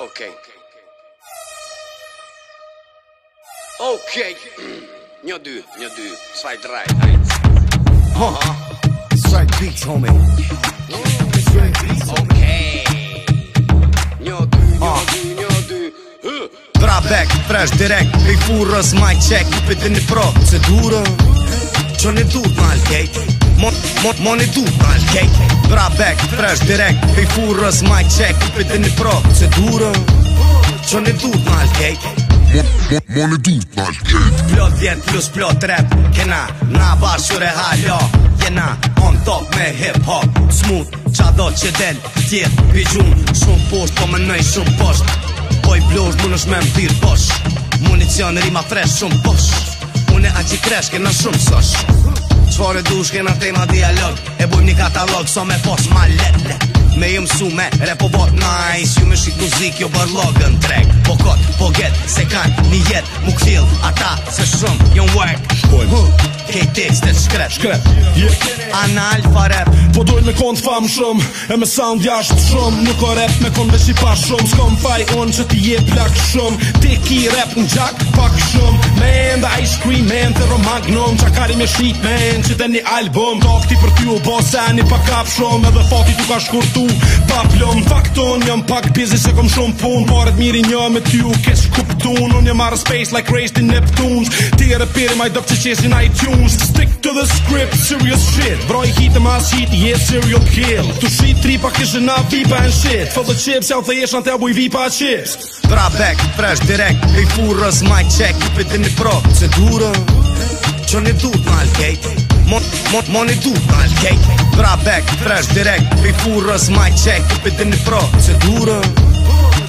Ok. Ok. një dy, një dy, sa i drejt. Ha. Huh. Uh -huh. Sa Ok. Një dy, një dy, një dy. back, fresh direct, pe furrës my check, keep it in the pro. Se dura. Çonë du mal gate. Mon mon mon du mal gate back Fresh direct, pej furës, mic check I pëtë një pro, se durë Që në durë në alë kejt Më, më, më në durë në alë kejt Plot vjet plus plot rap Kena, na barë shure halo Jena, on top me hip hop Smooth, qa do që del Tjetë, pijun, shumë posht Po më nëj shumë posht Po i blosht, më nësh shmem, më thirë posht Municion rima fresh shumë posht une a qi kresh kena shumë sosh Qfare dush kena tema dialog E bujmë një katalog so me pos ma lete Me ju mësu me repovat nice Ju me shik muzik jo bër logën treg Po kot, po get, se kan një jet Mu këthil, ata se shumë jon work Shkojmë huh. KT shtet shkret Shkret yeah. Anal fa rap Po dojnë me kont fam shumë E me sound jasht shumë Nuk o rap me kont veshi pa shumë Skon faj onë që ti je plak shumë Ti ki rap në gjak pak shumë Me enda scream man Të romagnon që me shit man Që një album Të për ty u bose Një pak kap shumë Edhe fati ku shkurtu Pa plom fakton Jam pak bizis e kom shumë pun Paret miri një me ty u kesh kuptun Unë një marrë space like race të Neptunes Ti e rëpiri ma që qesin iTunes Stick to the script Serious shit Vroj i hitë ma shit Yeah serial kill Tu shit tri pa kishë na vipa and shit Fëllë të qip se alë të në te abu i vipa back, fresh, direct i furrës, mic check Këpit in the pro Se dura Që një du të malë kejt Mon, mon, mon i du të malë kejt Pra bek, fresh, direkt Pi furës, maj qek Pi të një pro Që dura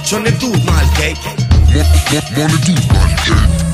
Që një du të malë kejt Mon, mon, mon i du malë kejt